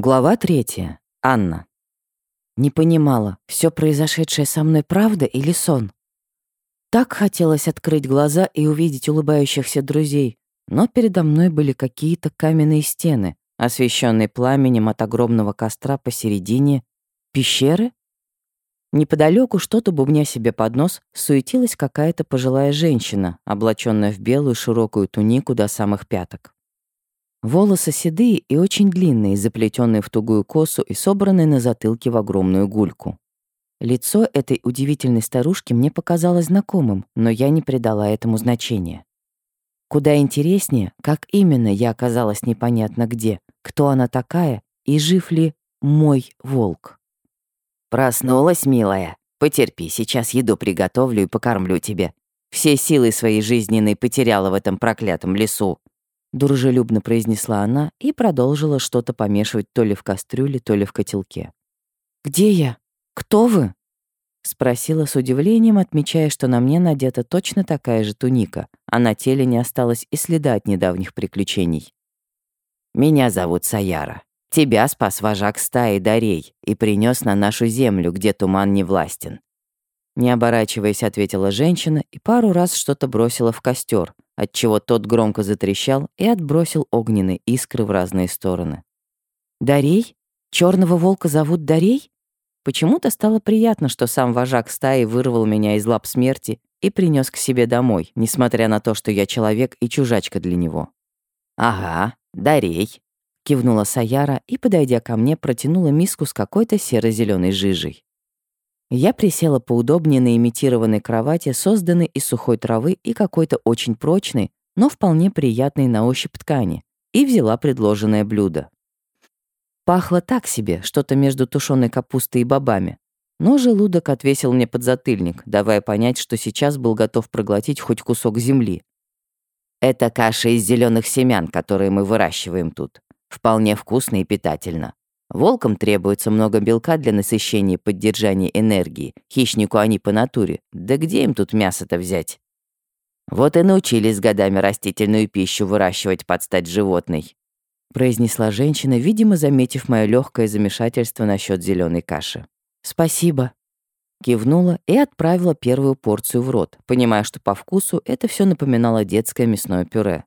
Глава третья. Анна. Не понимала, все произошедшее со мной правда или сон? Так хотелось открыть глаза и увидеть улыбающихся друзей, но передо мной были какие-то каменные стены, освещенные пламенем от огромного костра посередине пещеры. Неподалеку, что-то бубня себе под нос, суетилась какая-то пожилая женщина, облаченная в белую широкую тунику до самых пяток. Волосы седые и очень длинные, заплетенные в тугую косу и собранные на затылке в огромную гульку. Лицо этой удивительной старушки мне показалось знакомым, но я не придала этому значения. Куда интереснее, как именно я оказалась непонятно где, кто она такая и жив ли мой волк. «Проснулась, милая? Потерпи, сейчас еду приготовлю и покормлю тебе. Все силы своей жизненной потеряла в этом проклятом лесу. Дружелюбно произнесла она и продолжила что-то помешивать то ли в кастрюле, то ли в котелке. «Где я? Кто вы?» Спросила с удивлением, отмечая, что на мне надета точно такая же туника, а на теле не осталось и следа от недавних приключений. «Меня зовут Саяра. Тебя спас вожак стаи Дарей и принес на нашу землю, где туман не властен». Не оборачиваясь, ответила женщина и пару раз что-то бросила в костер, отчего тот громко затрещал и отбросил огненные искры в разные стороны. «Дарей? Черного волка зовут Дарей?» Почему-то стало приятно, что сам вожак стаи вырвал меня из лап смерти и принес к себе домой, несмотря на то, что я человек и чужачка для него. «Ага, Дарей», — кивнула Саяра и, подойдя ко мне, протянула миску с какой-то серо зеленой жижей. Я присела поудобнее на имитированной кровати, созданной из сухой травы и какой-то очень прочной, но вполне приятной на ощупь ткани, и взяла предложенное блюдо. Пахло так себе, что-то между тушеной капустой и бобами. Но желудок отвесил мне подзатыльник, давая понять, что сейчас был готов проглотить хоть кусок земли. Это каша из зеленых семян, которые мы выращиваем тут. Вполне вкусно и питательно. Волкам требуется много белка для насыщения и поддержания энергии. Хищнику они по натуре. Да где им тут мясо-то взять? Вот и научились годами растительную пищу выращивать под стать животной. Произнесла женщина, видимо, заметив мое легкое замешательство насчет зеленой каши. «Спасибо», кивнула и отправила первую порцию в рот, понимая, что по вкусу это все напоминало детское мясное пюре.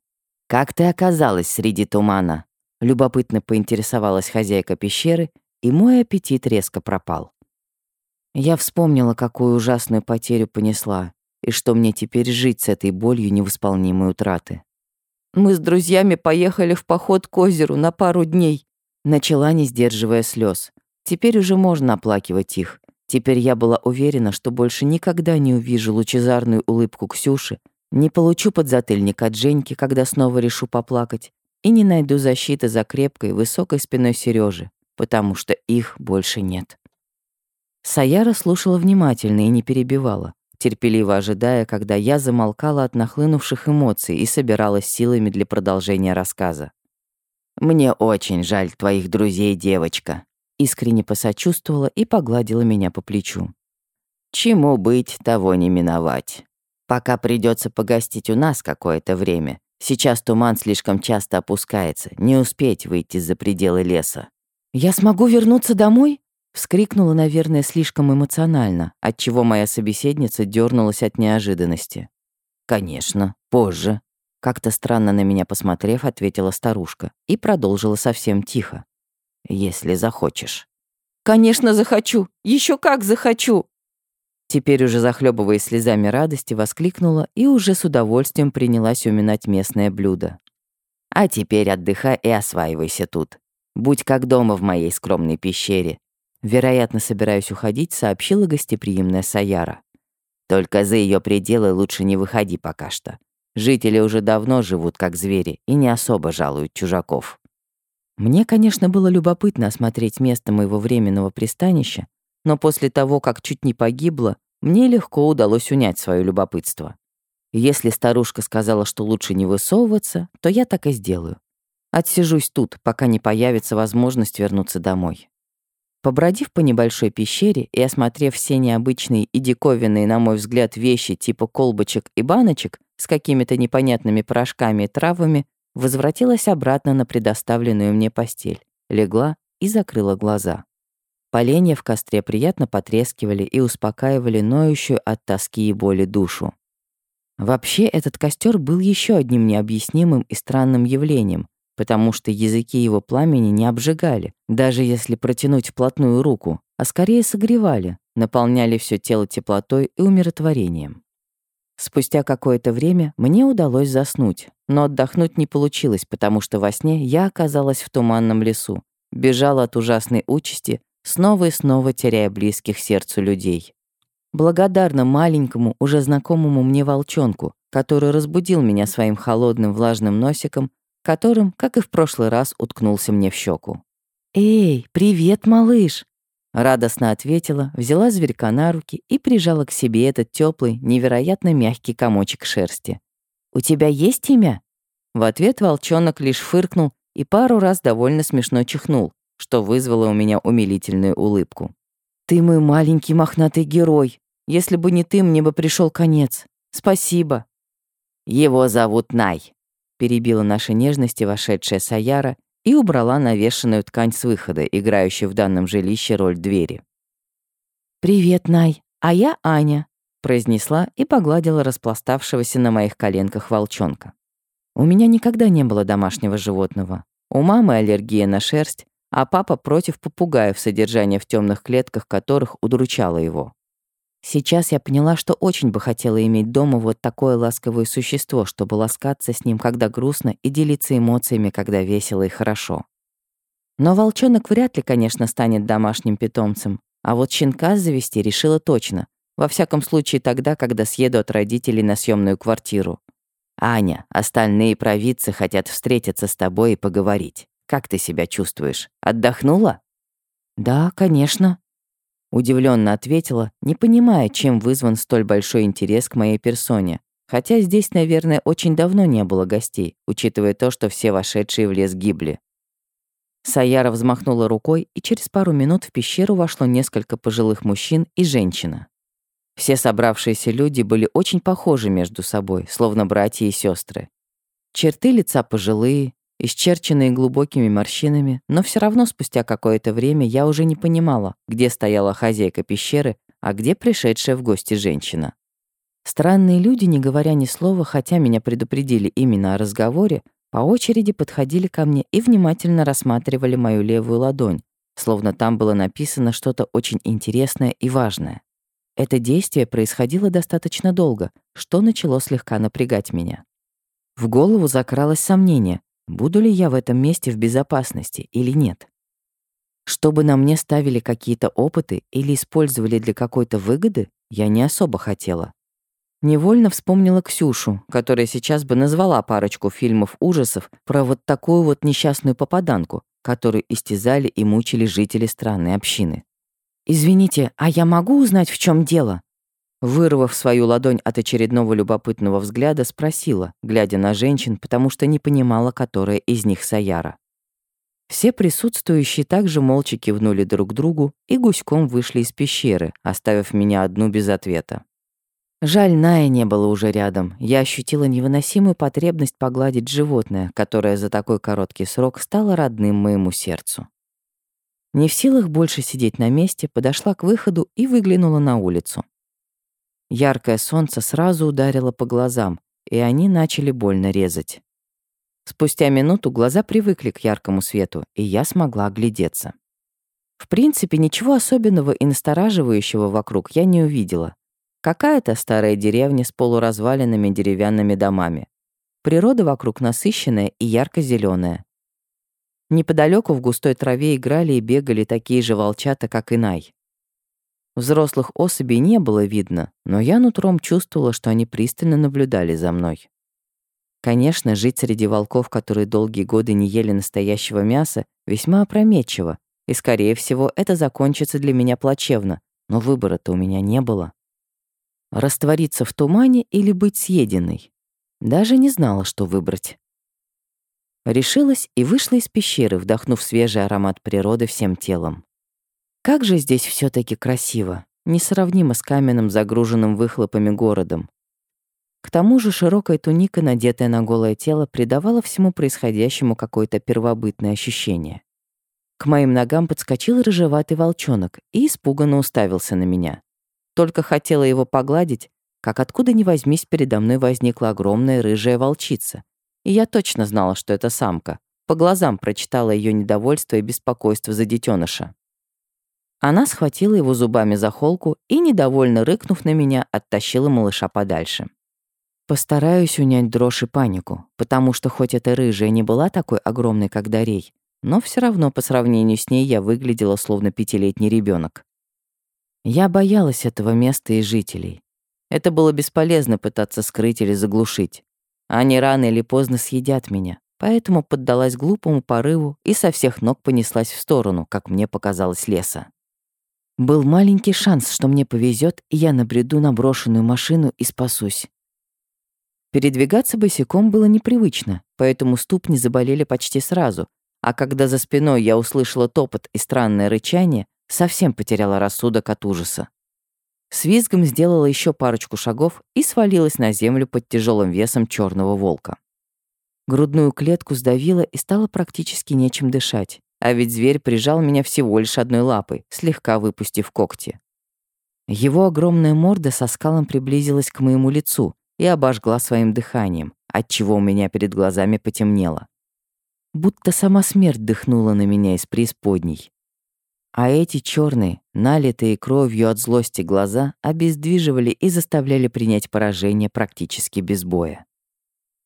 «Как ты оказалась среди тумана?» Любопытно поинтересовалась хозяйка пещеры, и мой аппетит резко пропал. Я вспомнила, какую ужасную потерю понесла, и что мне теперь жить с этой болью невосполнимой утраты. «Мы с друзьями поехали в поход к озеру на пару дней», начала, не сдерживая слез. Теперь уже можно оплакивать их. Теперь я была уверена, что больше никогда не увижу лучезарную улыбку Ксюши, не получу подзатыльник от Женьки, когда снова решу поплакать, и не найду защиты за крепкой, высокой спиной Сережи, потому что их больше нет. Саяра слушала внимательно и не перебивала, терпеливо ожидая, когда я замолкала от нахлынувших эмоций и собиралась силами для продолжения рассказа. «Мне очень жаль твоих друзей, девочка», искренне посочувствовала и погладила меня по плечу. «Чему быть, того не миновать. Пока придется погостить у нас какое-то время, Сейчас туман слишком часто опускается, не успеть выйти за пределы леса. «Я смогу вернуться домой?» Вскрикнула, наверное, слишком эмоционально, отчего моя собеседница дернулась от неожиданности. «Конечно, позже», — как-то странно на меня посмотрев, ответила старушка и продолжила совсем тихо. «Если захочешь». «Конечно, захочу! Еще как захочу!» Теперь уже захлебываясь слезами радости, воскликнула и уже с удовольствием принялась уминать местное блюдо. «А теперь отдыхай и осваивайся тут. Будь как дома в моей скромной пещере». Вероятно, собираюсь уходить, сообщила гостеприимная Саяра. «Только за ее пределы лучше не выходи пока что. Жители уже давно живут как звери и не особо жалуют чужаков». Мне, конечно, было любопытно осмотреть место моего временного пристанища, но после того, как чуть не погибла, мне легко удалось унять свое любопытство. Если старушка сказала, что лучше не высовываться, то я так и сделаю. Отсижусь тут, пока не появится возможность вернуться домой. Побродив по небольшой пещере и осмотрев все необычные и диковинные, на мой взгляд, вещи типа колбочек и баночек с какими-то непонятными порошками и травами, возвратилась обратно на предоставленную мне постель, легла и закрыла глаза. Поленья в костре приятно потрескивали и успокаивали ноющую от тоски и боли душу. Вообще, этот костер был еще одним необъяснимым и странным явлением, потому что языки его пламени не обжигали, даже если протянуть вплотную руку, а скорее согревали, наполняли все тело теплотой и умиротворением. Спустя какое-то время мне удалось заснуть, но отдохнуть не получилось, потому что во сне я оказалась в туманном лесу, бежала от ужасной участи, снова и снова теряя близких сердцу людей. Благодарна маленькому, уже знакомому мне волчонку, который разбудил меня своим холодным влажным носиком, которым, как и в прошлый раз, уткнулся мне в щеку. «Эй, привет, малыш!» Радостно ответила, взяла зверька на руки и прижала к себе этот теплый, невероятно мягкий комочек шерсти. «У тебя есть имя?» В ответ волчонок лишь фыркнул и пару раз довольно смешно чихнул, что вызвало у меня умилительную улыбку. «Ты мой маленький мохнатый герой. Если бы не ты, мне бы пришел конец. Спасибо». «Его зовут Най», — перебила наши нежности вошедшая Саяра и убрала навешенную ткань с выхода, играющую в данном жилище роль двери. «Привет, Най, а я Аня», — произнесла и погладила распластавшегося на моих коленках волчонка. У меня никогда не было домашнего животного. У мамы аллергия на шерсть, а папа против попугаев, содержание в темных клетках которых удручало его. Сейчас я поняла, что очень бы хотела иметь дома вот такое ласковое существо, чтобы ласкаться с ним, когда грустно, и делиться эмоциями, когда весело и хорошо. Но волчонок вряд ли, конечно, станет домашним питомцем, а вот щенка завести решила точно. Во всяком случае тогда, когда съеду от родителей на съемную квартиру. «Аня, остальные провидцы хотят встретиться с тобой и поговорить. Как ты себя чувствуешь? Отдохнула?» «Да, конечно», — удивленно ответила, не понимая, чем вызван столь большой интерес к моей персоне. Хотя здесь, наверное, очень давно не было гостей, учитывая то, что все вошедшие в лес гибли. Саяра взмахнула рукой, и через пару минут в пещеру вошло несколько пожилых мужчин и женщина. Все собравшиеся люди были очень похожи между собой, словно братья и сестры. Черты лица пожилые, исчерченные глубокими морщинами, но все равно спустя какое-то время я уже не понимала, где стояла хозяйка пещеры, а где пришедшая в гости женщина. Странные люди, не говоря ни слова, хотя меня предупредили именно о разговоре, по очереди подходили ко мне и внимательно рассматривали мою левую ладонь, словно там было написано что-то очень интересное и важное. Это действие происходило достаточно долго, что начало слегка напрягать меня. В голову закралось сомнение, буду ли я в этом месте в безопасности или нет. Чтобы на мне ставили какие-то опыты или использовали для какой-то выгоды, я не особо хотела. Невольно вспомнила Ксюшу, которая сейчас бы назвала парочку фильмов ужасов про вот такую вот несчастную попаданку, которую истязали и мучили жители странной общины. «Извините, а я могу узнать, в чем дело?» Вырвав свою ладонь от очередного любопытного взгляда, спросила, глядя на женщин, потому что не понимала, которая из них Саяра. Все присутствующие также молча кивнули друг другу и гуськом вышли из пещеры, оставив меня одну без ответа. Жаль, Ная не было уже рядом. Я ощутила невыносимую потребность погладить животное, которое за такой короткий срок стало родным моему сердцу. Не в силах больше сидеть на месте, подошла к выходу и выглянула на улицу. Яркое солнце сразу ударило по глазам, и они начали больно резать. Спустя минуту глаза привыкли к яркому свету, и я смогла оглядеться. В принципе, ничего особенного и настораживающего вокруг я не увидела. Какая-то старая деревня с полуразваленными деревянными домами. Природа вокруг насыщенная и ярко зеленая Неподалеку в густой траве играли и бегали такие же волчата, как и Най. Взрослых особей не было видно, но я нутром чувствовала, что они пристально наблюдали за мной. Конечно, жить среди волков, которые долгие годы не ели настоящего мяса, весьма опрометчиво, и, скорее всего, это закончится для меня плачевно, но выбора-то у меня не было. Раствориться в тумане или быть съеденной? Даже не знала, что выбрать. Решилась и вышла из пещеры, вдохнув свежий аромат природы всем телом. Как же здесь все таки красиво, несравнимо с каменным, загруженным выхлопами городом. К тому же широкая туника, надетая на голое тело, придавала всему происходящему какое-то первобытное ощущение. К моим ногам подскочил рыжеватый волчонок и испуганно уставился на меня. Только хотела его погладить, как откуда ни возьмись передо мной возникла огромная рыжая волчица. И я точно знала, что это самка. По глазам прочитала ее недовольство и беспокойство за детеныша. Она схватила его зубами за холку и, недовольно рыкнув на меня, оттащила малыша подальше. Постараюсь унять дрожь и панику, потому что хоть эта рыжая не была такой огромной, как Дарей, но все равно по сравнению с ней я выглядела словно пятилетний ребенок. Я боялась этого места и жителей. Это было бесполезно пытаться скрыть или заглушить. Они рано или поздно съедят меня, поэтому поддалась глупому порыву и со всех ног понеслась в сторону, как мне показалось, леса. Был маленький шанс, что мне повезет, и я набреду на брошенную машину и спасусь. Передвигаться босиком было непривычно, поэтому ступни заболели почти сразу, а когда за спиной я услышала топот и странное рычание, совсем потеряла рассудок от ужаса. С визгом сделала еще парочку шагов и свалилась на землю под тяжелым весом черного волка. Грудную клетку сдавило и стало практически нечем дышать, а ведь зверь прижал меня всего лишь одной лапой, слегка выпустив когти. Его огромная морда со скалом приблизилась к моему лицу и обожгла своим дыханием, отчего у меня перед глазами потемнело будто сама смерть дыхнула на меня из преисподней. А эти черные, налитые кровью от злости глаза обездвиживали и заставляли принять поражение практически без боя.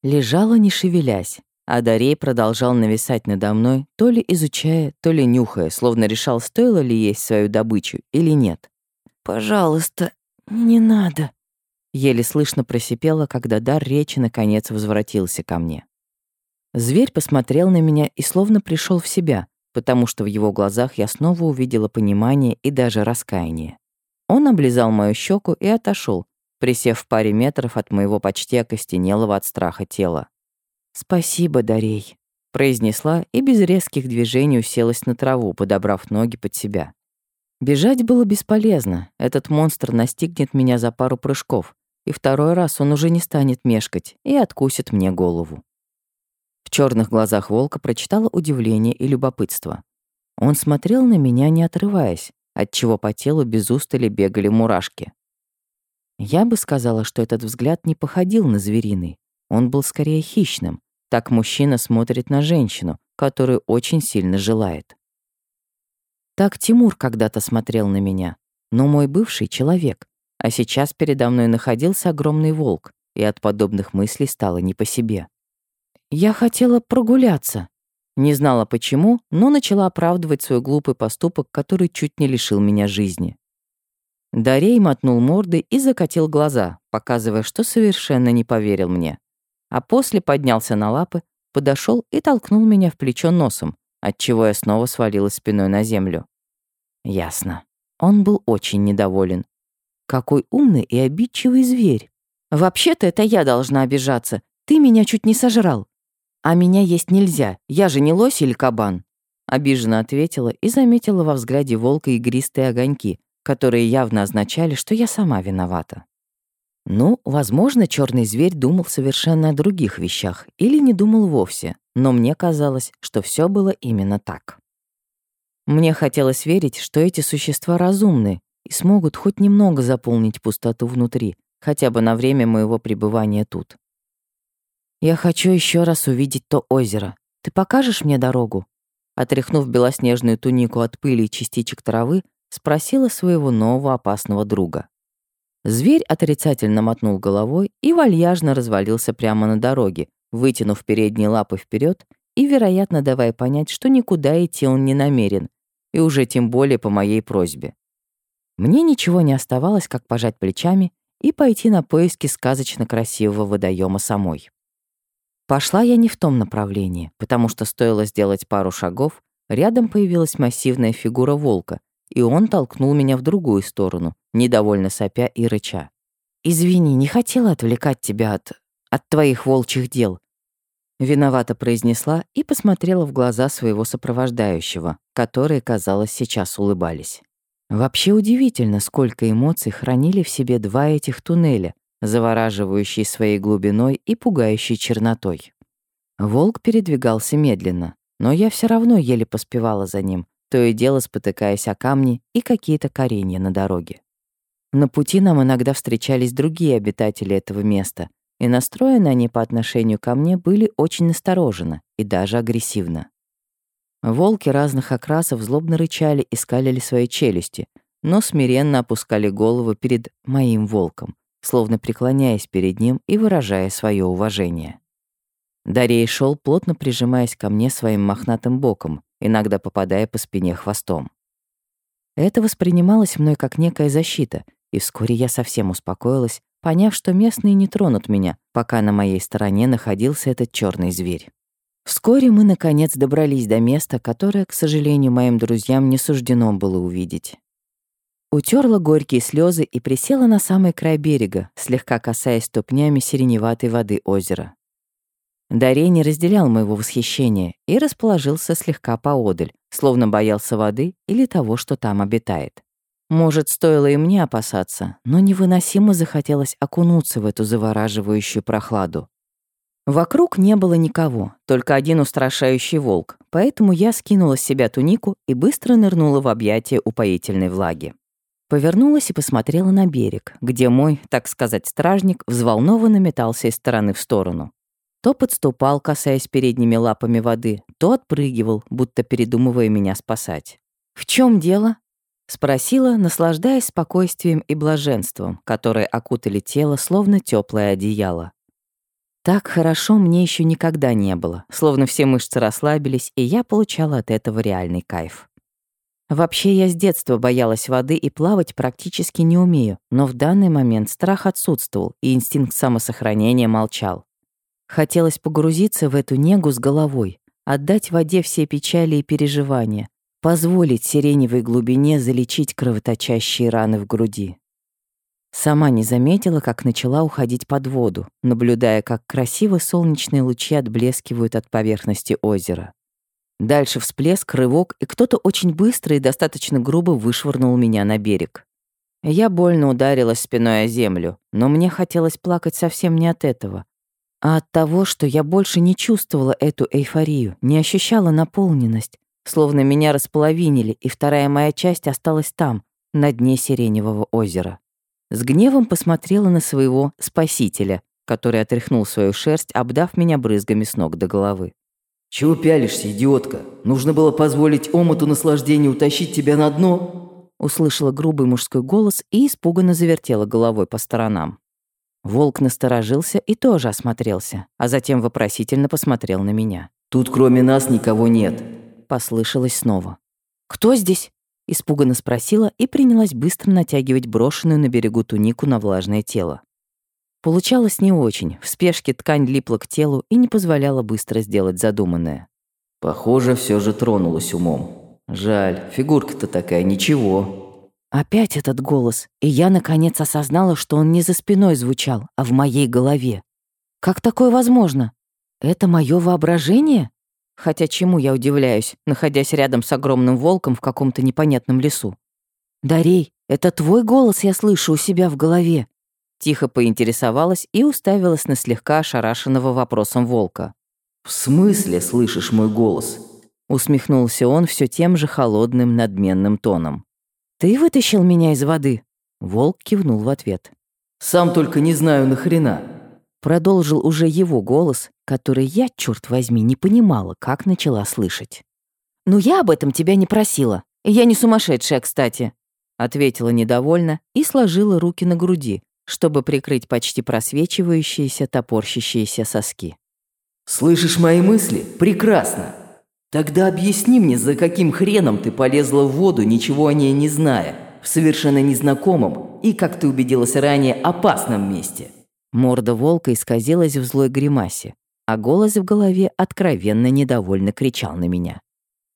Лежала, не шевелясь, а Дарей продолжал нависать надо мной, то ли изучая, то ли нюхая, словно решал, стоило ли есть свою добычу или нет. «Пожалуйста, не надо», — еле слышно просипела, когда дар речи наконец возвратился ко мне. Зверь посмотрел на меня и словно пришел в себя, потому что в его глазах я снова увидела понимание и даже раскаяние. Он облизал мою щеку и отошел, присев в паре метров от моего почти окостенелого от страха тела. «Спасибо, Дарей», — произнесла и без резких движений уселась на траву, подобрав ноги под себя. Бежать было бесполезно, этот монстр настигнет меня за пару прыжков, и второй раз он уже не станет мешкать и откусит мне голову. В черных глазах волка прочитала удивление и любопытство. Он смотрел на меня, не отрываясь, отчего по телу без устали бегали мурашки. Я бы сказала, что этот взгляд не походил на звериный. Он был скорее хищным. Так мужчина смотрит на женщину, которую очень сильно желает. Так Тимур когда-то смотрел на меня, но мой бывший человек, а сейчас передо мной находился огромный волк, и от подобных мыслей стало не по себе. Я хотела прогуляться. Не знала почему, но начала оправдывать свой глупый поступок, который чуть не лишил меня жизни. Дарей мотнул мордой и закатил глаза, показывая, что совершенно не поверил мне. А после поднялся на лапы, подошел и толкнул меня в плечо носом, отчего я снова свалилась спиной на землю. Ясно. Он был очень недоволен. Какой умный и обидчивый зверь. Вообще-то это я должна обижаться. Ты меня чуть не сожрал. «А меня есть нельзя, я же не лось или кабан», обиженно ответила и заметила во взгляде волка игристые огоньки, которые явно означали, что я сама виновата. Ну, возможно, черный зверь думал совершенно о других вещах или не думал вовсе, но мне казалось, что все было именно так. Мне хотелось верить, что эти существа разумны и смогут хоть немного заполнить пустоту внутри, хотя бы на время моего пребывания тут. «Я хочу еще раз увидеть то озеро. Ты покажешь мне дорогу?» Отряхнув белоснежную тунику от пыли и частичек травы, спросила своего нового опасного друга. Зверь отрицательно мотнул головой и вальяжно развалился прямо на дороге, вытянув передние лапы вперед и, вероятно, давая понять, что никуда идти он не намерен, и уже тем более по моей просьбе. Мне ничего не оставалось, как пожать плечами и пойти на поиски сказочно красивого водоема самой. Пошла я не в том направлении, потому что стоило сделать пару шагов, рядом появилась массивная фигура волка, и он толкнул меня в другую сторону, недовольно сопя и рыча. «Извини, не хотела отвлекать тебя от... от твоих волчьих дел», Виновато произнесла и посмотрела в глаза своего сопровождающего, которые, казалось, сейчас улыбались. Вообще удивительно, сколько эмоций хранили в себе два этих туннеля, завораживающий своей глубиной и пугающий чернотой. Волк передвигался медленно, но я все равно еле поспевала за ним, то и дело спотыкаясь о камни и какие-то коренья на дороге. На пути нам иногда встречались другие обитатели этого места, и настроены они по отношению ко мне были очень настороженно и даже агрессивно. Волки разных окрасов злобно рычали и скалили свои челюсти, но смиренно опускали голову перед моим волком, словно преклоняясь перед ним и выражая свое уважение. Дарей шел, плотно прижимаясь ко мне своим мохнатым боком, иногда попадая по спине хвостом. Это воспринималось мной как некая защита, и вскоре я совсем успокоилась, поняв, что местные не тронут меня, пока на моей стороне находился этот черный зверь. Вскоре мы, наконец, добрались до места, которое, к сожалению, моим друзьям не суждено было увидеть. Утерла горькие слезы и присела на самый край берега, слегка касаясь ступнями сиреневатой воды озера. Дарей не разделял моего восхищения и расположился слегка поодаль, словно боялся воды или того, что там обитает. Может, стоило и мне опасаться, но невыносимо захотелось окунуться в эту завораживающую прохладу. Вокруг не было никого, только один устрашающий волк, поэтому я скинула с себя тунику и быстро нырнула в объятия упоительной влаги. Повернулась и посмотрела на берег, где мой, так сказать, стражник взволнованно метался из стороны в сторону. То подступал, касаясь передними лапами воды, то отпрыгивал, будто передумывая меня спасать. «В чем дело?» — спросила, наслаждаясь спокойствием и блаженством, которые окутали тело, словно теплое одеяло. Так хорошо мне еще никогда не было, словно все мышцы расслабились, и я получала от этого реальный кайф. Вообще я с детства боялась воды и плавать практически не умею, но в данный момент страх отсутствовал, и инстинкт самосохранения молчал. Хотелось погрузиться в эту негу с головой, отдать воде все печали и переживания, позволить сиреневой глубине залечить кровоточащие раны в груди. Сама не заметила, как начала уходить под воду, наблюдая, как красиво солнечные лучи отблескивают от поверхности озера. Дальше всплеск, рывок, и кто-то очень быстро и достаточно грубо вышвырнул меня на берег. Я больно ударилась спиной о землю, но мне хотелось плакать совсем не от этого, а от того, что я больше не чувствовала эту эйфорию, не ощущала наполненность, словно меня располовинили, и вторая моя часть осталась там, на дне Сиреневого озера. С гневом посмотрела на своего спасителя, который отряхнул свою шерсть, обдав меня брызгами с ног до головы. «Чего пялишься, идиотка? Нужно было позволить омуту наслаждения утащить тебя на дно?» Услышала грубый мужской голос и испуганно завертела головой по сторонам. Волк насторожился и тоже осмотрелся, а затем вопросительно посмотрел на меня. «Тут кроме нас никого нет», — послышалось снова. «Кто здесь?» Испуганно спросила и принялась быстро натягивать брошенную на берегу тунику на влажное тело. Получалось не очень. В спешке ткань липла к телу и не позволяла быстро сделать задуманное. Похоже, все же тронулась умом. Жаль, фигурка-то такая, ничего. Опять этот голос, и я наконец осознала, что он не за спиной звучал, а в моей голове. Как такое возможно? Это мое воображение? Хотя чему я удивляюсь, находясь рядом с огромным волком в каком-то непонятном лесу? «Дарей, это твой голос я слышу у себя в голове». Тихо поинтересовалась и уставилась на слегка ошарашенного вопросом волка. «В смысле слышишь мой голос?» Усмехнулся он все тем же холодным надменным тоном. «Ты вытащил меня из воды?» Волк кивнул в ответ. «Сам только не знаю нахрена. Продолжил уже его голос, который я, черт возьми, не понимала, как начала слышать. «Ну я об этом тебя не просила. Я не сумасшедшая, кстати», — ответила недовольно и сложила руки на груди, чтобы прикрыть почти просвечивающиеся, топорщащиеся соски. «Слышишь мои мысли? Прекрасно. Тогда объясни мне, за каким хреном ты полезла в воду, ничего о ней не зная, в совершенно незнакомом и, как ты убедилась ранее, опасном месте». Морда волка исказилась в злой гримасе, а голос в голове откровенно недовольно кричал на меня.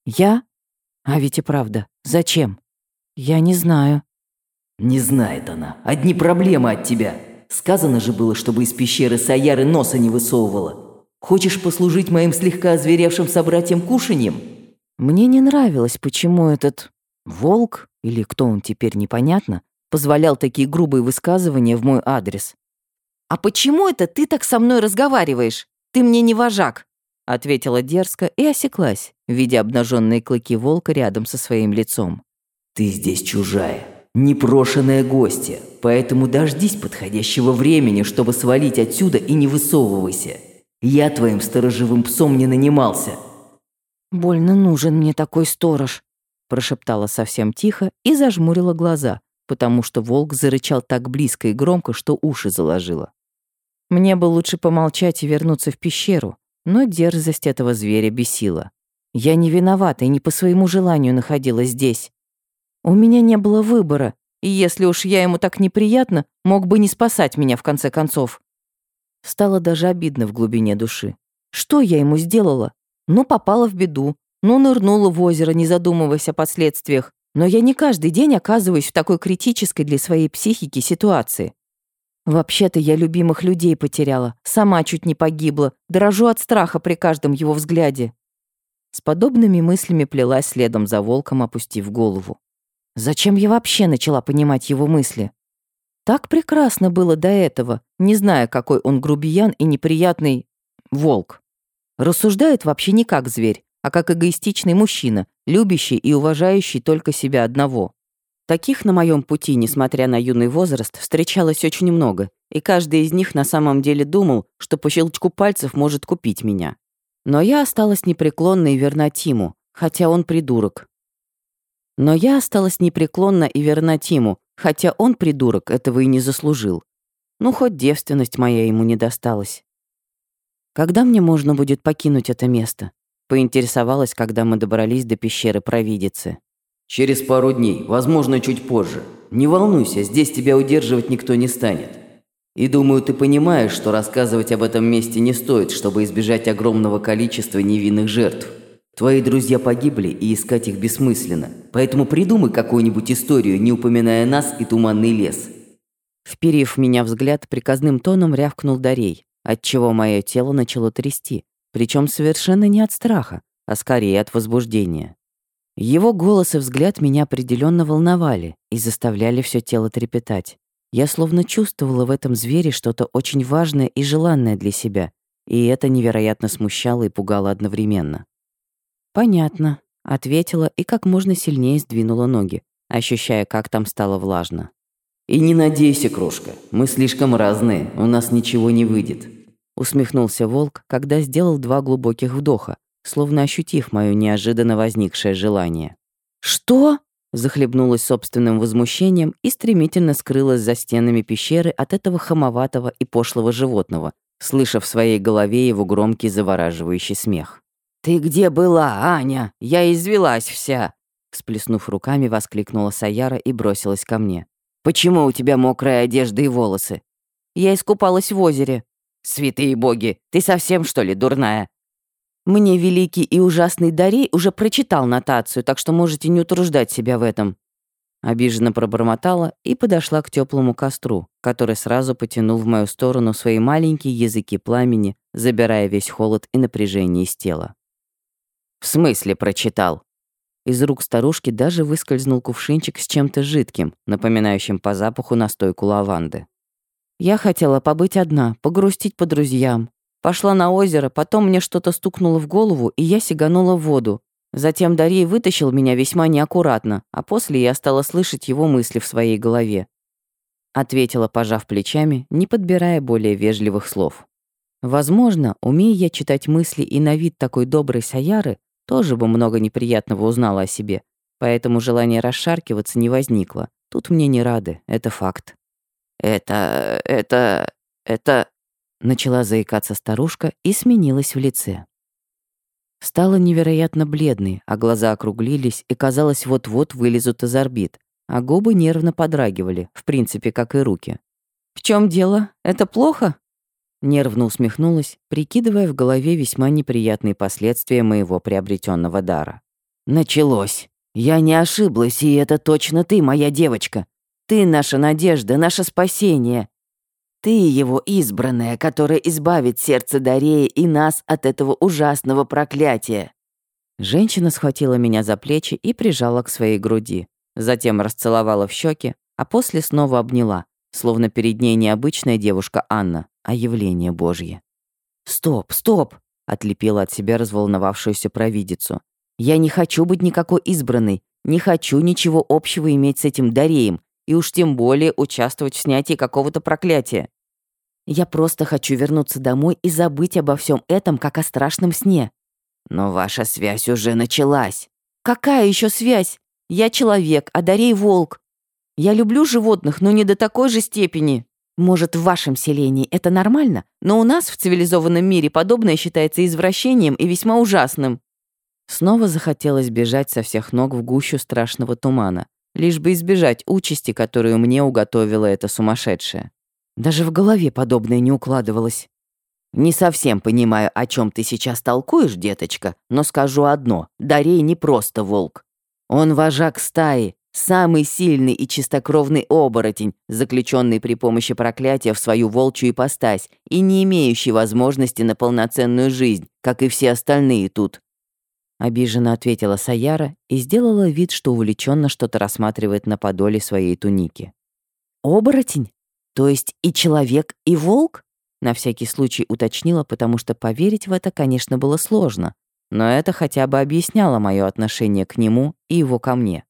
«Я? А ведь и правда. Зачем? Я не знаю». «Не знает она. Одни проблемы от тебя. Сказано же было, чтобы из пещеры Саяры носа не высовывала. Хочешь послужить моим слегка озверевшим собратьям кушаньем?» Мне не нравилось, почему этот волк, или кто он теперь, непонятно, позволял такие грубые высказывания в мой адрес. «А почему это ты так со мной разговариваешь? Ты мне не вожак!» ответила дерзко и осеклась, видя обнаженные клыки волка рядом со своим лицом. «Ты здесь чужая, непрошенная гостья, поэтому дождись подходящего времени, чтобы свалить отсюда и не высовывайся. Я твоим сторожевым псом не нанимался». «Больно нужен мне такой сторож», прошептала совсем тихо и зажмурила глаза, потому что волк зарычал так близко и громко, что уши заложило. Мне бы лучше помолчать и вернуться в пещеру, но дерзость этого зверя бесила. Я не виновата и не по своему желанию находилась здесь. У меня не было выбора, и если уж я ему так неприятно, мог бы не спасать меня в конце концов. Стало даже обидно в глубине души. Что я ему сделала? Ну, попала в беду, ну, нырнула в озеро, не задумываясь о последствиях. Но я не каждый день оказываюсь в такой критической для своей психики ситуации. Вообще-то я любимых людей потеряла, сама чуть не погибла, дрожу от страха при каждом его взгляде. С подобными мыслями плелась следом за волком, опустив голову. Зачем я вообще начала понимать его мысли? Так прекрасно было до этого, не зная, какой он грубиян и неприятный волк. Рассуждает вообще не как зверь, а как эгоистичный мужчина, любящий и уважающий только себя одного. Таких на моем пути, несмотря на юный возраст, встречалось очень много, и каждый из них на самом деле думал, что по щелчку пальцев может купить меня. Но я осталась непреклонна и верна Тиму, хотя он придурок. Но я осталась непреклонна и верна Тиму, хотя он, придурок, этого и не заслужил. Ну, хоть девственность моя ему не досталась. Когда мне можно будет покинуть это место? Поинтересовалась, когда мы добрались до пещеры провидицы. Через пару дней, возможно, чуть позже. Не волнуйся, здесь тебя удерживать никто не станет. И думаю, ты понимаешь, что рассказывать об этом месте не стоит, чтобы избежать огромного количества невинных жертв. Твои друзья погибли, и искать их бессмысленно. Поэтому придумай какую-нибудь историю, не упоминая нас и туманный лес». Вперив меня взгляд, приказным тоном рявкнул Дарей, отчего мое тело начало трясти, причем совершенно не от страха, а скорее от возбуждения. Его голос и взгляд меня определенно волновали и заставляли все тело трепетать. Я словно чувствовала в этом звере что-то очень важное и желанное для себя, и это невероятно смущало и пугало одновременно. «Понятно», — ответила и как можно сильнее сдвинула ноги, ощущая, как там стало влажно. «И не надейся, крошка, мы слишком разные, у нас ничего не выйдет», — усмехнулся волк, когда сделал два глубоких вдоха, словно ощутив мое неожиданно возникшее желание. «Что?» — захлебнулась собственным возмущением и стремительно скрылась за стенами пещеры от этого хамоватого и пошлого животного, слыша в своей голове его громкий завораживающий смех. «Ты где была, Аня? Я извелась вся!» Всплеснув руками, воскликнула Саяра и бросилась ко мне. «Почему у тебя мокрая одежда и волосы?» «Я искупалась в озере». «Святые боги, ты совсем, что ли, дурная? Мне великий и ужасный Дарей уже прочитал нотацию, так что можете не утруждать себя в этом». Обиженно пробормотала и подошла к теплому костру, который сразу потянул в мою сторону свои маленькие языки пламени, забирая весь холод и напряжение из тела. «В смысле прочитал?» Из рук старушки даже выскользнул кувшинчик с чем-то жидким, напоминающим по запаху настойку лаванды. «Я хотела побыть одна, погрустить по друзьям, Пошла на озеро, потом мне что-то стукнуло в голову, и я сиганула в воду. Затем Дарей вытащил меня весьма неаккуратно, а после я стала слышать его мысли в своей голове. Ответила, пожав плечами, не подбирая более вежливых слов. Возможно, умея я читать мысли и на вид такой доброй Саяры, тоже бы много неприятного узнала о себе, поэтому желание расшаркиваться не возникло. Тут мне не рады, это факт. «Это... это... это...» Начала заикаться старушка и сменилась в лице. Стала невероятно бледной, а глаза округлились и, казалось, вот-вот вылезут из орбит, а губы нервно подрагивали, в принципе, как и руки. «В чем дело? Это плохо?» Нервно усмехнулась, прикидывая в голове весьма неприятные последствия моего приобретенного дара. «Началось. Я не ошиблась, и это точно ты, моя девочка. Ты наша надежда, наше спасение. Ты его избранная, которая избавит сердце Дарея и нас от этого ужасного проклятия». Женщина схватила меня за плечи и прижала к своей груди. Затем расцеловала в щеки, а после снова обняла, словно перед ней не обычная девушка Анна, а явление Божье. «Стоп, стоп!» отлепила от себя разволновавшуюся провидицу. «Я не хочу быть никакой избранной, не хочу ничего общего иметь с этим Дареем, и уж тем более участвовать в снятии какого-то проклятия. Я просто хочу вернуться домой и забыть обо всем этом, как о страшном сне». «Но ваша связь уже началась». «Какая еще связь? Я человек, а Дарей — волк. Я люблю животных, но не до такой же степени». Может, в вашем селении это нормально, но у нас в цивилизованном мире подобное считается извращением и весьма ужасным». Снова захотелось бежать со всех ног в гущу страшного тумана, лишь бы избежать участи, которую мне уготовила эта сумасшедшая. Даже в голове подобное не укладывалось. «Не совсем понимаю, о чем ты сейчас толкуешь, деточка, но скажу одно. Дарей не просто волк. Он вожак стаи, Самый сильный и чистокровный оборотень, заключенный при помощи проклятия в свою волчью ипостась и не имеющий возможности на полноценную жизнь, как и все остальные тут. Обиженно ответила Саяра и сделала вид, что увлеченно что-то рассматривает на подоле своей туники. «Оборотень? То есть и человек, и волк?» На всякий случай уточнила, потому что поверить в это, конечно, было сложно, но это хотя бы объясняло мое отношение к нему и его ко мне.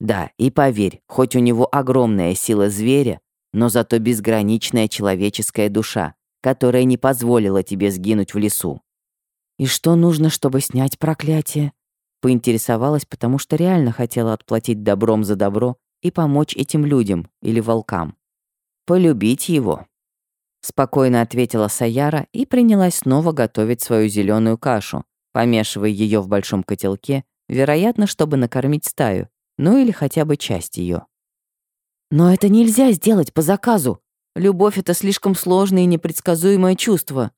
Да, и поверь, хоть у него огромная сила зверя, но зато безграничная человеческая душа, которая не позволила тебе сгинуть в лесу. И что нужно, чтобы снять проклятие? Поинтересовалась, потому что реально хотела отплатить добром за добро и помочь этим людям или волкам. Полюбить его. Спокойно ответила Саяра и принялась снова готовить свою зеленую кашу, помешивая ее в большом котелке, вероятно, чтобы накормить стаю, ну или хотя бы часть ее. Но это нельзя сделать по заказу. Любовь — это слишком сложное и непредсказуемое чувство.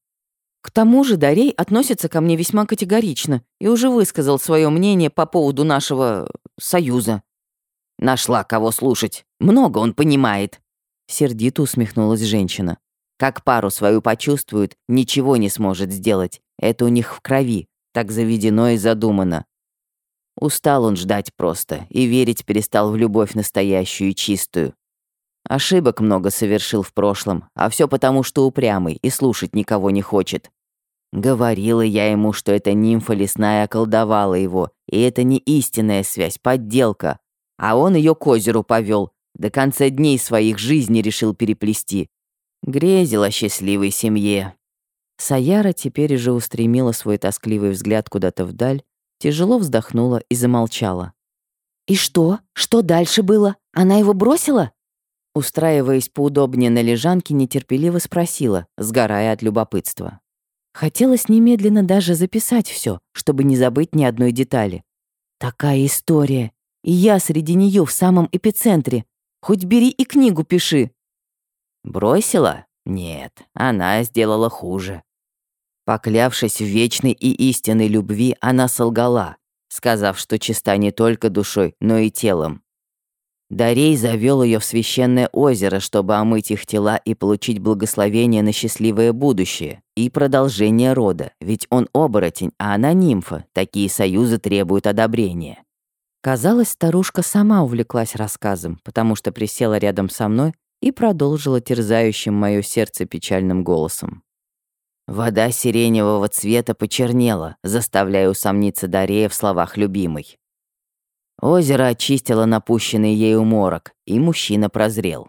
К тому же Дарей относится ко мне весьма категорично и уже высказал свое мнение по поводу нашего союза. Нашла кого слушать. Много он понимает. Сердито усмехнулась женщина. Как пару свою почувствует, ничего не сможет сделать. Это у них в крови. Так заведено и задумано. Устал он ждать просто и верить перестал в любовь настоящую и чистую. Ошибок много совершил в прошлом, а все потому, что упрямый и слушать никого не хочет. Говорила я ему, что эта нимфа лесная околдовала его, и это не истинная связь, подделка. А он ее к озеру повел, до конца дней своих жизни решил переплести. Грезил о счастливой семье. Саяра теперь уже устремила свой тоскливый взгляд куда-то вдаль, Тяжело вздохнула и замолчала. «И что? Что дальше было? Она его бросила?» Устраиваясь поудобнее на лежанке, нетерпеливо спросила, сгорая от любопытства. Хотелось немедленно даже записать все, чтобы не забыть ни одной детали. Такая история. И я среди нее в самом эпицентре. Хоть бери и книгу пиши. Бросила? Нет, она сделала хуже. Поклявшись в вечной и истинной любви, она солгала, сказав, что чиста не только душой, но и телом. Дарей завел ее в священное озеро, чтобы омыть их тела и получить благословение на счастливое будущее и продолжение рода, ведь он оборотень, а она нимфа, такие союзы требуют одобрения. Казалось, старушка сама увлеклась рассказом, потому что присела рядом со мной и продолжила терзающим мое сердце печальным голосом. Вода сиреневого цвета почернела, заставляя усомниться Дарея в словах любимой. Озеро очистило напущенный ею морок, и мужчина прозрел.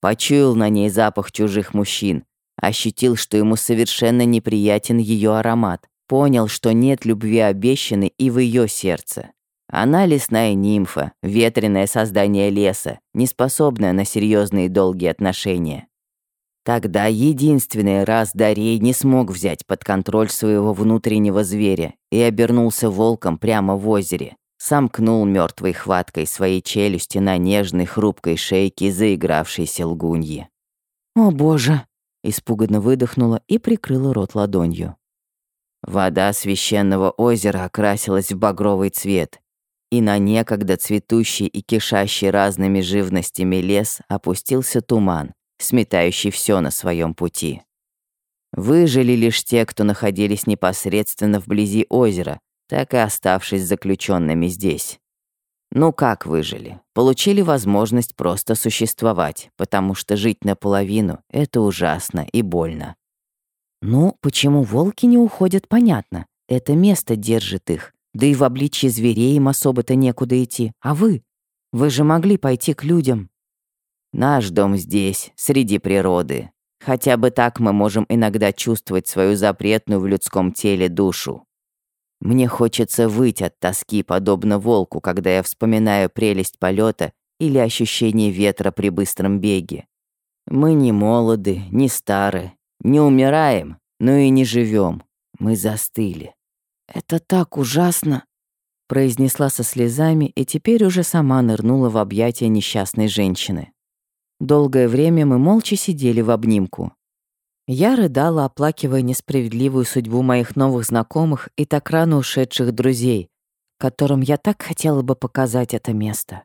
Почуял на ней запах чужих мужчин, ощутил, что ему совершенно неприятен ее аромат, понял, что нет любви обещанной и в ее сердце. Она лесная нимфа, ветреное создание леса, неспособная на серьезные долгие отношения. Тогда единственный раз Дарей не смог взять под контроль своего внутреннего зверя и обернулся волком прямо в озере. Сомкнул мертвой хваткой своей челюсти на нежной хрупкой шейке заигравшейся лгуньи. «О боже!» – испуганно выдохнула и прикрыла рот ладонью. Вода священного озера окрасилась в багровый цвет, и на некогда цветущий и кишащий разными живностями лес опустился туман, сметающий все на своем пути. Выжили лишь те, кто находились непосредственно вблизи озера, так и оставшись заключенными здесь. Ну как выжили? Получили возможность просто существовать, потому что жить наполовину — это ужасно и больно. Ну, почему волки не уходят, понятно. Это место держит их. Да и в обличье зверей им особо-то некуда идти. А вы? Вы же могли пойти к людям. Наш дом здесь, среди природы. Хотя бы так мы можем иногда чувствовать свою запретную в людском теле душу. Мне хочется выть от тоски, подобно волку, когда я вспоминаю прелесть полета или ощущение ветра при быстром беге. Мы не молоды, не стары, не умираем, но и не живем. Мы застыли. «Это так ужасно!» произнесла со слезами и теперь уже сама нырнула в объятия несчастной женщины. Долгое время мы молча сидели в обнимку. Я рыдала, оплакивая несправедливую судьбу моих новых знакомых и так рано ушедших друзей, которым я так хотела бы показать это место.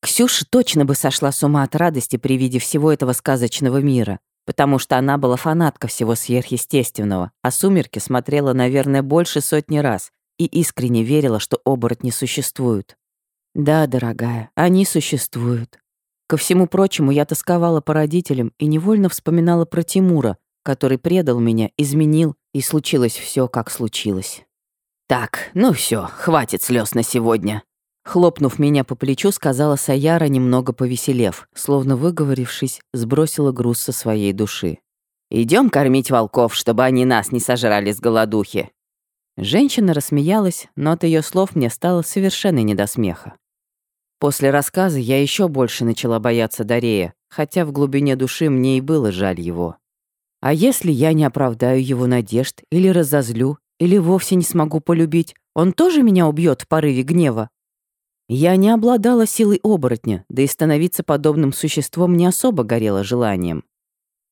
Ксюша точно бы сошла с ума от радости при виде всего этого сказочного мира, потому что она была фанатка всего сверхъестественного, а «Сумерки» смотрела, наверное, больше сотни раз и искренне верила, что оборотни существуют. Да, дорогая, они существуют. Ко всему прочему, я тосковала по родителям и невольно вспоминала про Тимура, который предал меня, изменил, и случилось все, как случилось. «Так, ну все, хватит слез на сегодня», Хлопнув меня по плечу, сказала Саяра, немного повеселев, словно выговорившись, сбросила груз со своей души. Идем кормить волков, чтобы они нас не сожрали с голодухи». Женщина рассмеялась, но от ее слов мне стало совершенно не до смеха. После рассказа я еще больше начала бояться Дарея, хотя в глубине души мне и было жаль его. А если я не оправдаю его надежд, или разозлю, или вовсе не смогу полюбить, он тоже меня убьет в порыве гнева? Я не обладала силой оборотня, да и становиться подобным существом не особо горело желанием.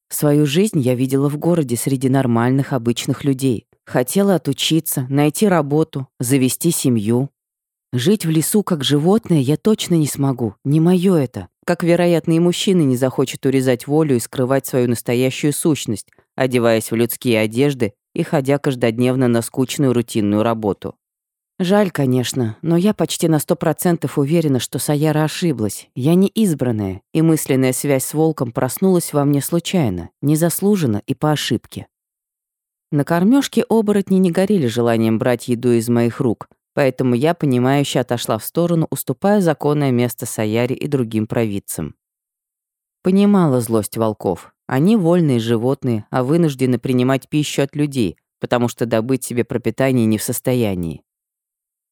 Свою жизнь я видела в городе среди нормальных, обычных людей. Хотела отучиться, найти работу, завести семью. Жить в лесу как животное я точно не смогу, не моё это. Как, вероятно, и мужчина не захочет урезать волю и скрывать свою настоящую сущность, одеваясь в людские одежды и ходя каждодневно на скучную рутинную работу. Жаль, конечно, но я почти на сто процентов уверена, что Саяра ошиблась. Я не избранная, и мысленная связь с волком проснулась во мне случайно, незаслуженно и по ошибке. На кормёжке оборотни не горели желанием брать еду из моих рук, поэтому я, понимающе отошла в сторону, уступая законное место Саяре и другим провидцам. Понимала злость волков. Они вольные животные, а вынуждены принимать пищу от людей, потому что добыть себе пропитание не в состоянии.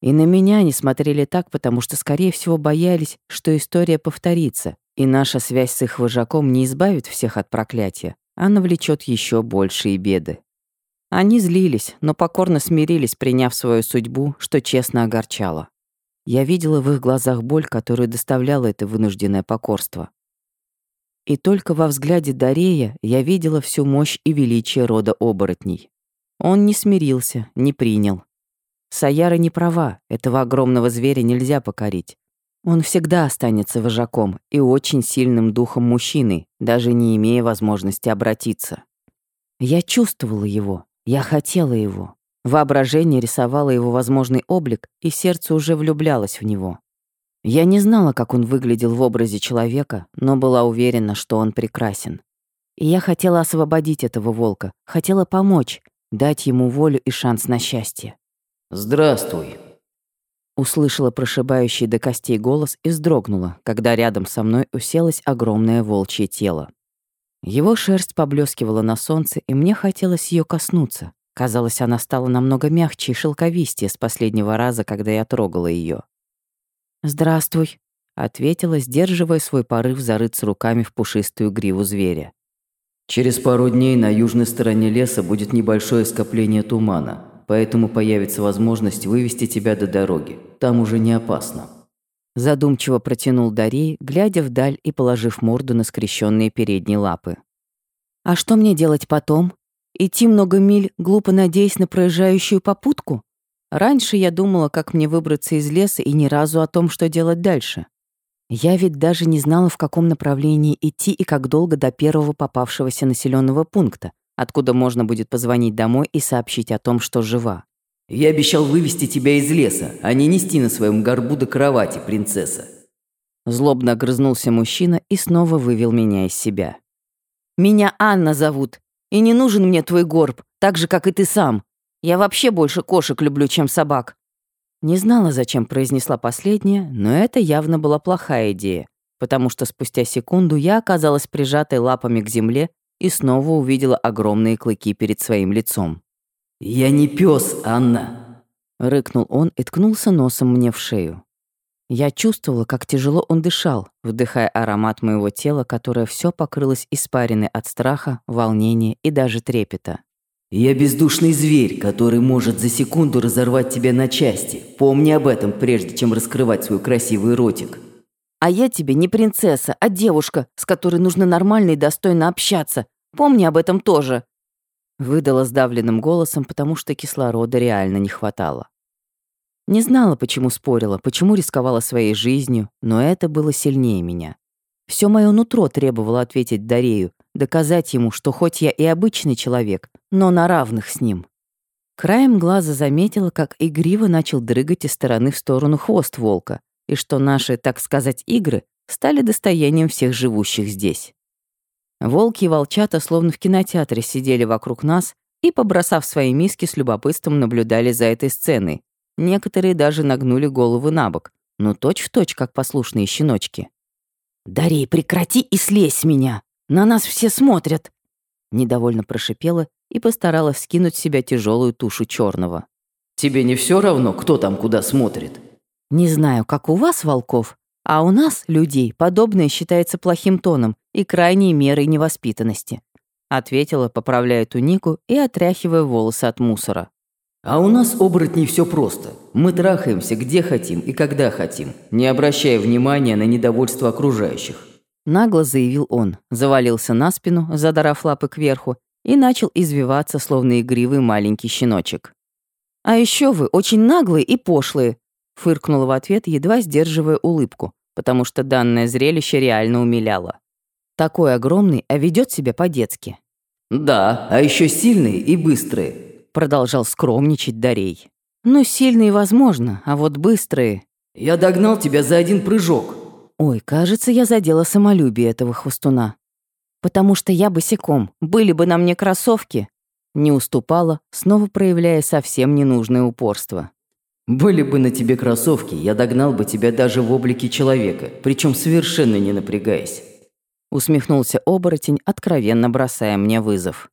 И на меня они смотрели так, потому что, скорее всего, боялись, что история повторится, и наша связь с их вожаком не избавит всех от проклятия, а навлечет еще большие беды. Они злились, но покорно смирились, приняв свою судьбу, что честно огорчало. Я видела в их глазах боль, которую доставляло это вынужденное покорство. И только во взгляде Дарея я видела всю мощь и величие рода оборотней. Он не смирился, не принял, Саяра не права, этого огромного зверя нельзя покорить. Он всегда останется вожаком и очень сильным духом мужчины, даже не имея возможности обратиться. Я чувствовала его, я хотела его. Воображение рисовало его возможный облик, и сердце уже влюблялось в него. Я не знала, как он выглядел в образе человека, но была уверена, что он прекрасен. И я хотела освободить этого волка, хотела помочь, дать ему волю и шанс на счастье. «Здравствуй», Услышала прошибающий до костей голос и вздрогнула, когда рядом со мной уселось огромное волчье тело. Его шерсть поблескивала на солнце, и мне хотелось ее коснуться. Казалось, она стала намного мягче и шелковистее с последнего раза, когда я трогала ее. «Здравствуй», — ответила, сдерживая свой порыв зарыться руками в пушистую гриву зверя. «Через пару дней на южной стороне леса будет небольшое скопление тумана поэтому появится возможность вывести тебя до дороги. Там уже не опасно». Задумчиво протянул Дарей, глядя вдаль и положив морду на скрещенные передние лапы. «А что мне делать потом? Идти много миль, глупо надеясь на проезжающую попутку? Раньше я думала, как мне выбраться из леса, и ни разу о том, что делать дальше. Я ведь даже не знала, в каком направлении идти и как долго до первого попавшегося населенного пункта, откуда можно будет позвонить домой и сообщить о том, что жива. «Я обещал вывести тебя из леса, а не нести на своем горбу до кровати, принцесса». Злобно огрызнулся мужчина и снова вывел меня из себя. «Меня Анна зовут, И не нужен мне твой горб, так же, как и ты сам. Я вообще больше кошек люблю, чем собак». Не знала, зачем произнесла последнее, но это явно была плохая идея, потому что спустя секунду я оказалась прижатой лапами к земле и снова увидела огромные клыки перед своим лицом. «Я не пес, Анна!» Рыкнул он и ткнулся носом мне в шею. Я чувствовала, как тяжело он дышал, вдыхая аромат моего тела, которое все покрылось испариной от страха, волнения и даже трепета. «Я бездушный зверь, который может за секунду разорвать тебя на части. Помни об этом, прежде чем раскрывать свой красивый ротик». «А я тебе не принцесса, а девушка, с которой нужно нормально и достойно общаться. Помни об этом тоже», Выдала сдавленным голосом, потому что кислорода реально не хватало. Не знала, почему спорила, почему рисковала своей жизнью, но это было сильнее меня. Все мое нутро требовало ответить Дарею, доказать ему, что хоть я и обычный человек, но на равных с ним. Краем глаза заметила, как игриво начал дрыгать из стороны в сторону хвост волка, и что наши, так сказать, игры стали достоянием всех живущих здесь. Волки и волчата словно в кинотеатре сидели вокруг нас и, побросав свои миски, с любопытством наблюдали за этой сценой, Некоторые даже нагнули голову на бок, но точь-в-точь, точь, как послушные щеночки. «Дарей, прекрати и слезь с меня! На нас все смотрят!» Недовольно прошипела и постаралась скинуть с себя тяжелую тушу черного. «Тебе не все равно, кто там куда смотрит?» «Не знаю, как у вас, волков, а у нас, людей, подобное считается плохим тоном и крайней мерой невоспитанности», ответила, поправляя тунику и отряхивая волосы от мусора. А у нас, оборотней, все просто. Мы трахаемся где хотим и когда хотим, не обращая внимания на недовольство окружающих. Нагло заявил он, завалился на спину, задрав лапы кверху, и начал извиваться, словно игривый маленький щеночек. «А еще вы очень наглые и пошлые», фыркнула в ответ, едва сдерживая улыбку, потому что данное зрелище реально умиляло. Такой огромный, а ведет себя по-детски. «Да, а еще сильные и быстрые продолжал скромничать Дарей. «Ну, сильные возможно, а вот быстрые...» «Я догнал тебя за один прыжок». Ой, кажется, я задела самолюбие этого хвостуна. Потому что я босиком, были бы на мне кроссовки. Не уступала, снова проявляя совсем ненужное упорство. «Были бы на тебе кроссовки, я догнал бы тебя даже в облике человека, причем совершенно не напрягаясь». Усмехнулся оборотень, откровенно бросая мне вызов.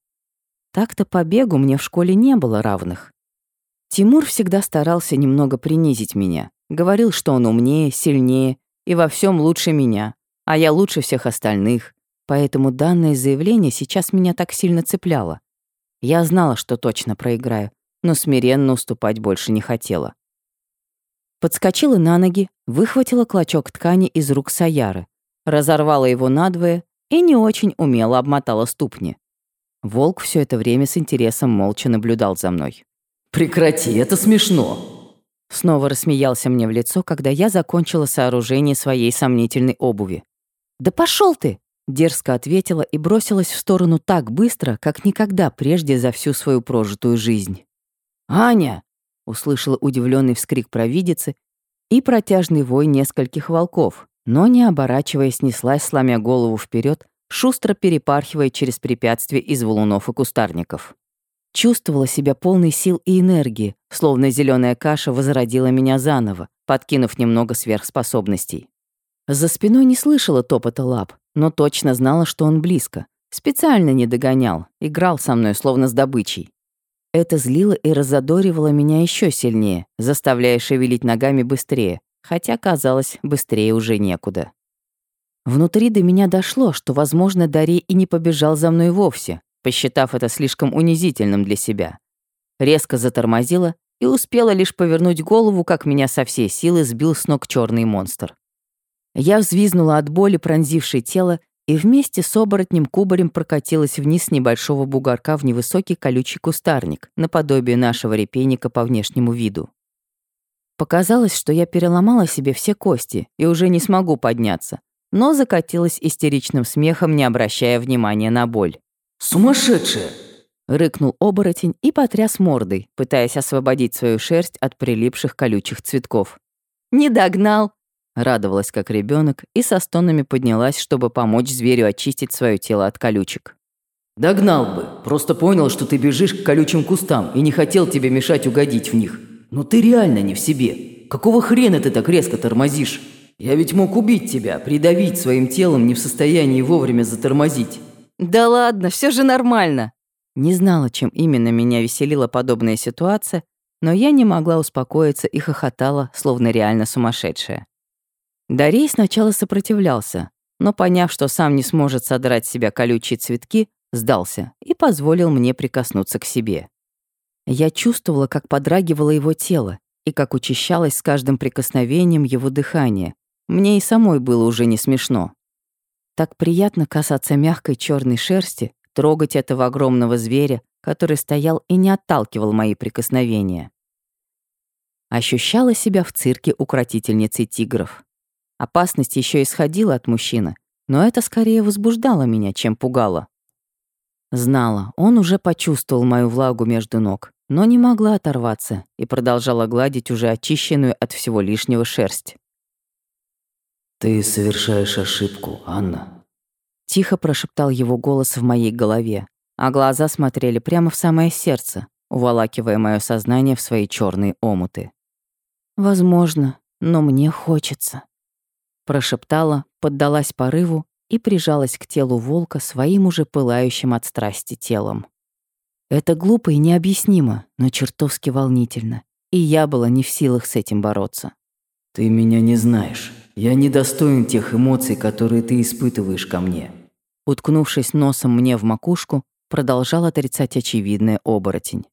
Так-то по бегу мне в школе не было равных. Тимур всегда старался немного принизить меня. Говорил, что он умнее, сильнее и во всем лучше меня, а я лучше всех остальных. Поэтому данное заявление сейчас меня так сильно цепляло. Я знала, что точно проиграю, но смиренно уступать больше не хотела. Подскочила на ноги, выхватила клочок ткани из рук Саяры, разорвала его надвое и не очень умело обмотала ступни. Волк все это время с интересом молча наблюдал за мной. «Прекрати, это смешно!» Снова рассмеялся мне в лицо, когда я закончила сооружение своей сомнительной обуви. «Да пошел ты!» — дерзко ответила и бросилась в сторону так быстро, как никогда прежде за всю свою прожитую жизнь. «Аня!» — услышала удивленный вскрик провидицы и протяжный вой нескольких волков, но, не оборачиваясь, неслась, сломя голову вперед, шустро перепархивая через препятствия из валунов и кустарников. Чувствовала себя полной сил и энергии, словно зеленая каша возродила меня заново, подкинув немного сверхспособностей. За спиной не слышала топота лап, но точно знала, что он близко. Специально не догонял, играл со мной, словно с добычей. Это злило и разодоривало меня еще сильнее, заставляя шевелить ногами быстрее, хотя, казалось, быстрее уже некуда. Внутри до меня дошло, что, возможно, Дарей и не побежал за мной вовсе, посчитав это слишком унизительным для себя. Резко затормозила и успела лишь повернуть голову, как меня со всей силы сбил с ног черный монстр. Я взвизнула от боли, пронзившей тело, и вместе с оборотнем кубарем прокатилась вниз небольшого бугорка в невысокий колючий кустарник, наподобие нашего репейника по внешнему виду. Показалось, что я переломала себе все кости и уже не смогу подняться, но закатилась истеричным смехом, не обращая внимания на боль. «Сумасшедшая!» — рыкнул оборотень и потряс мордой, пытаясь освободить свою шерсть от прилипших колючих цветков. «Не догнал!» — радовалась как ребенок и со стонами поднялась, чтобы помочь зверю очистить свое тело от колючек. Догнал бы. Просто понял, что ты бежишь к колючим кустам и не хотел тебе мешать угодить в них. Но ты реально не в себе. Какого хрена ты так резко тормозишь? Я ведь мог убить тебя, придавить своим телом, не в состоянии вовремя затормозить. Да ладно, все же нормально. Не знала, чем именно меня веселила подобная ситуация, но я не могла успокоиться и хохотала, словно реально сумасшедшая. Дарей сначала сопротивлялся, но, поняв, что сам не сможет содрать с себя колючие цветки, сдался и позволил мне прикоснуться к себе. Я чувствовала, как подрагивало его тело и как учащалось с каждым прикосновением его дыхание. Мне и самой было уже не смешно. Так приятно касаться мягкой черной шерсти, трогать этого огромного зверя, который стоял и не отталкивал мои прикосновения. Ощущала себя в цирке укротительницей тигров. Опасность еще исходила от мужчины, но это скорее возбуждало меня, чем пугало. Знала, он уже почувствовал мою влагу между ног, но не могла оторваться и продолжала гладить уже очищенную от всего лишнего шерсть. «Ты совершаешь ошибку, Анна», — тихо прошептал его голос в моей голове, а глаза смотрели прямо в самое сердце, уволакивая мое сознание в свои черные омуты. «Возможно, но мне хочется», — прошептала, поддалась порыву и прижалась к телу волка своим уже пылающим от страсти телом. Это глупо и необъяснимо, но чертовски волнительно, и я была не в силах с этим бороться. «Ты меня не знаешь. Я не достоин тех эмоций, которые ты испытываешь ко мне». Уткнувшись носом мне в макушку, продолжал отрицать очевидное оборотень.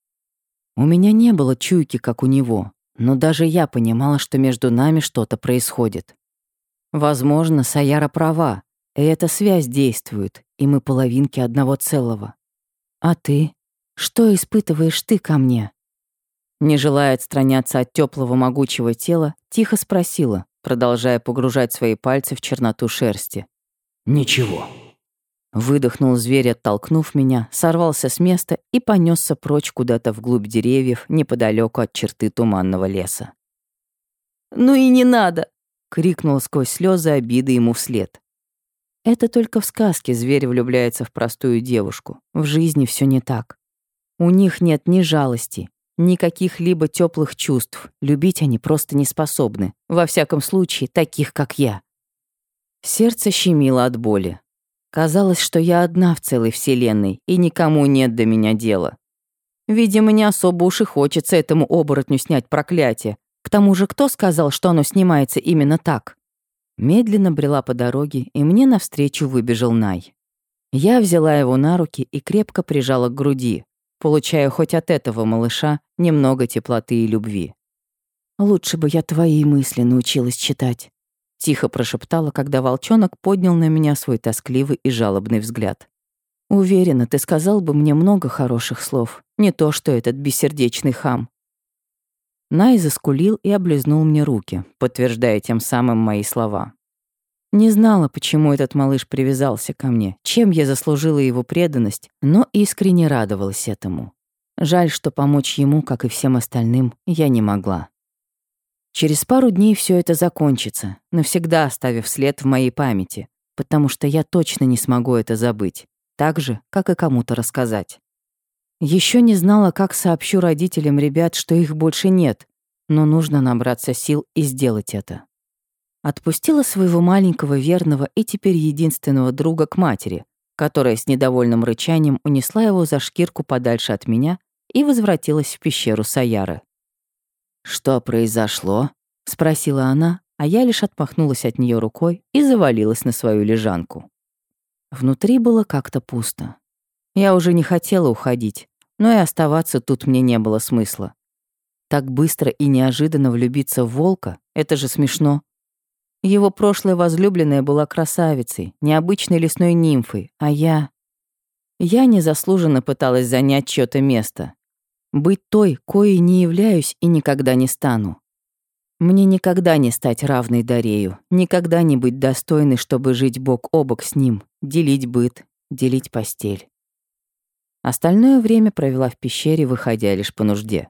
У меня не было чуйки, как у него, но даже я понимала, что между нами что-то происходит. Возможно, Саяра права, и эта связь действует, и мы половинки одного целого. А ты? Что испытываешь ты ко мне? Не желая отстраняться от теплого могучего тела, тихо спросила, продолжая погружать свои пальцы в черноту шерсти. «Ничего». Выдохнул зверь, оттолкнув меня, сорвался с места и понесся прочь куда-то вглубь деревьев, неподалеку от черты туманного леса. «Ну и не надо!» — крикнул сквозь слезы обиды ему вслед. Это только в сказке зверь влюбляется в простую девушку. В жизни все не так. У них нет ни жалости, ни каких-либо теплых чувств. Любить они просто не способны. Во всяком случае, таких, как я. Сердце щемило от боли. Казалось, что я одна в целой вселенной, и никому нет до меня дела. Видимо, не особо уж и хочется этому оборотню снять проклятие. К тому же, кто сказал, что оно снимается именно так? Медленно брела по дороге, и мне навстречу выбежал Най. Я взяла его на руки и крепко прижала к груди, получая хоть от этого малыша немного теплоты и любви. «Лучше бы я твои мысли научилась читать», — тихо прошептала, когда волчонок поднял на меня свой тоскливый и жалобный взгляд. «Уверена, ты сказал бы мне много хороших слов, не то что этот бессердечный хам. Най заскулил и облизнул мне руки, подтверждая тем самым мои слова. Не знала, почему этот малыш привязался ко мне, чем я заслужила его преданность, но искренне радовалась этому. Жаль, что помочь ему, как и всем остальным, я не могла. Через пару дней все это закончится, навсегда оставив след в моей памяти, потому что я точно не смогу это забыть, так же, как и кому-то рассказать. Еще не знала, как сообщу родителям ребят, что их больше нет, но нужно набраться сил и сделать это. Отпустила своего маленького верного и теперь единственного друга к матери, которая с недовольным рычанием унесла его за шкирку подальше от меня и возвратилась в пещеру Саяры. «Что произошло?» — спросила она, а я лишь отмахнулась от нее рукой и завалилась на свою лежанку. Внутри было как-то пусто. Я уже не хотела уходить, но и оставаться тут мне не было смысла. Так быстро и неожиданно влюбиться в волка — это же смешно. Его прошлая возлюбленная была красавицей, необычной лесной нимфой, а я... Я незаслуженно пыталась занять чьё-то место. Быть той, коей не являюсь и никогда не стану. Мне никогда не стать равной Дарею, никогда не быть достойной, чтобы жить бок о бок с ним, делить быт, делить постель. Остальное время провела в пещере, выходя лишь по нужде.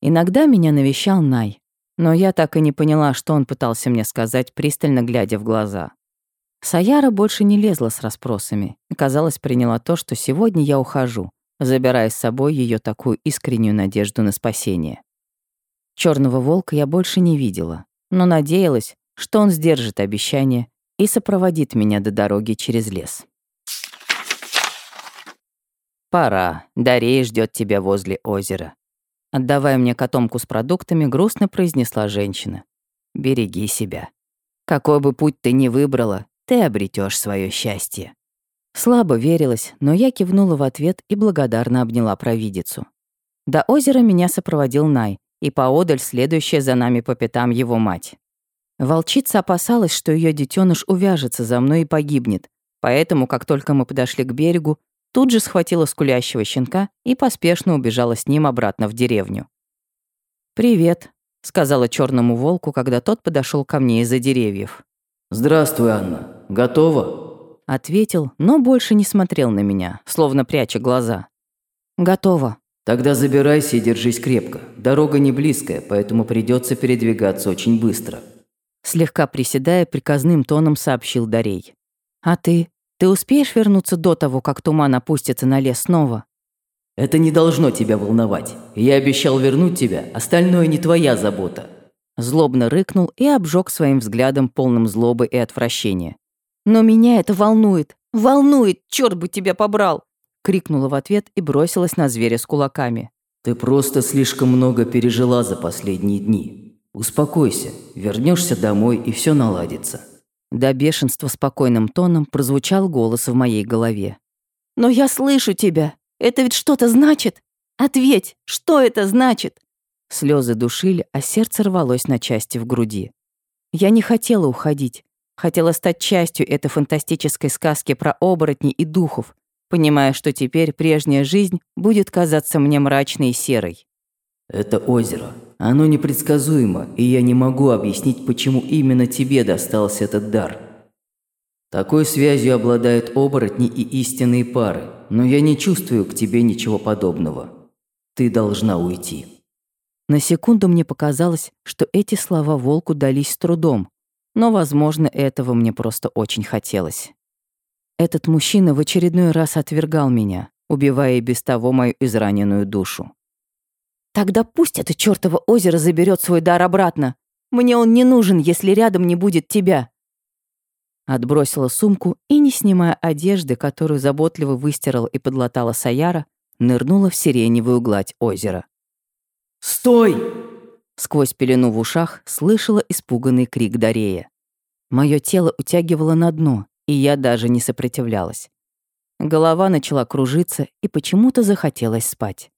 Иногда меня навещал Най, но я так и не поняла, что он пытался мне сказать, пристально глядя в глаза. Саяра больше не лезла с расспросами и, казалось, приняла то, что сегодня я ухожу, забирая с собой ее такую искреннюю надежду на спасение. Черного волка я больше не видела, но надеялась, что он сдержит обещание и сопроводит меня до дороги через лес. «Пора. Дарея ждет тебя возле озера». Отдавая мне котомку с продуктами, грустно произнесла женщина. «Береги себя. Какой бы путь ты ни выбрала, ты обретешь свое счастье». Слабо верилась, но я кивнула в ответ и благодарно обняла провидицу. До озера меня сопроводил Най, и поодаль следующая за нами по пятам его мать. Волчица опасалась, что ее детеныш увяжется за мной и погибнет, поэтому, как только мы подошли к берегу, тут же схватила скулящего щенка и поспешно убежала с ним обратно в деревню. «Привет», — сказала черному волку, когда тот подошел ко мне из-за деревьев. «Здравствуй, Анна. Готова?» Ответил, но больше не смотрел на меня, словно пряча глаза. «Готово». «Тогда забирайся и держись крепко. Дорога не близкая, поэтому придется передвигаться очень быстро». Слегка приседая, приказным тоном сообщил Дарей. «А ты? Ты успеешь вернуться до того, как туман опустится на лес снова?» «Это не должно тебя волновать. Я обещал вернуть тебя, остальное не твоя забота». Злобно рыкнул и обжег своим взглядом полным злобы и отвращения. «Но меня это волнует! Волнует! Черт бы тебя побрал!» Крикнула в ответ и бросилась на зверя с кулаками. «Ты просто слишком много пережила за последние дни. Успокойся, вернешься домой и все наладится». До бешенства спокойным тоном прозвучал голос в моей голове. «Но я слышу тебя! Это ведь что-то значит? Ответь, что это значит?» Слезы душили, а сердце рвалось на части в груди. Я не хотела уходить. Хотела стать частью этой фантастической сказки про оборотней и духов, понимая, что теперь прежняя жизнь будет казаться мне мрачной и серой. «Это озеро. Оно непредсказуемо, и я не могу объяснить, почему именно тебе достался этот дар. Такой связью обладают оборотни и истинные пары, но я не чувствую к тебе ничего подобного. Ты должна уйти». На секунду мне показалось, что эти слова волку дались с трудом, но, возможно, этого мне просто очень хотелось. Этот мужчина в очередной раз отвергал меня, убивая и без того мою израненную душу. «Тогда пусть это чёртово озеро заберет свой дар обратно. Мне он не нужен, если рядом не будет тебя». Отбросила сумку и, не снимая одежды, которую заботливо выстирала и подлатала Саяра, нырнула в сиреневую гладь озера. «Стой!» Сквозь пелену в ушах слышала испуганный крик Дарея. Моё тело утягивало на дно, и я даже не сопротивлялась. Голова начала кружиться, и почему-то захотелось спать.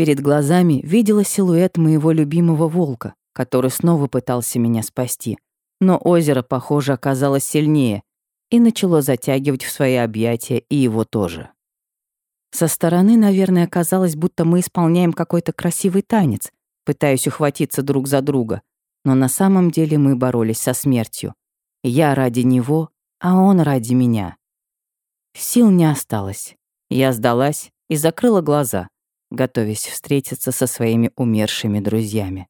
Перед глазами видела силуэт моего любимого волка, который снова пытался меня спасти. Но озеро, похоже, оказалось сильнее и начало затягивать в свои объятия и его тоже. Со стороны, наверное, казалось, будто мы исполняем какой-то красивый танец, пытаясь ухватиться друг за друга, но на самом деле мы боролись со смертью. Я ради него, а он ради меня. Сил не осталось. Я сдалась и закрыла глаза, готовясь встретиться со своими умершими друзьями.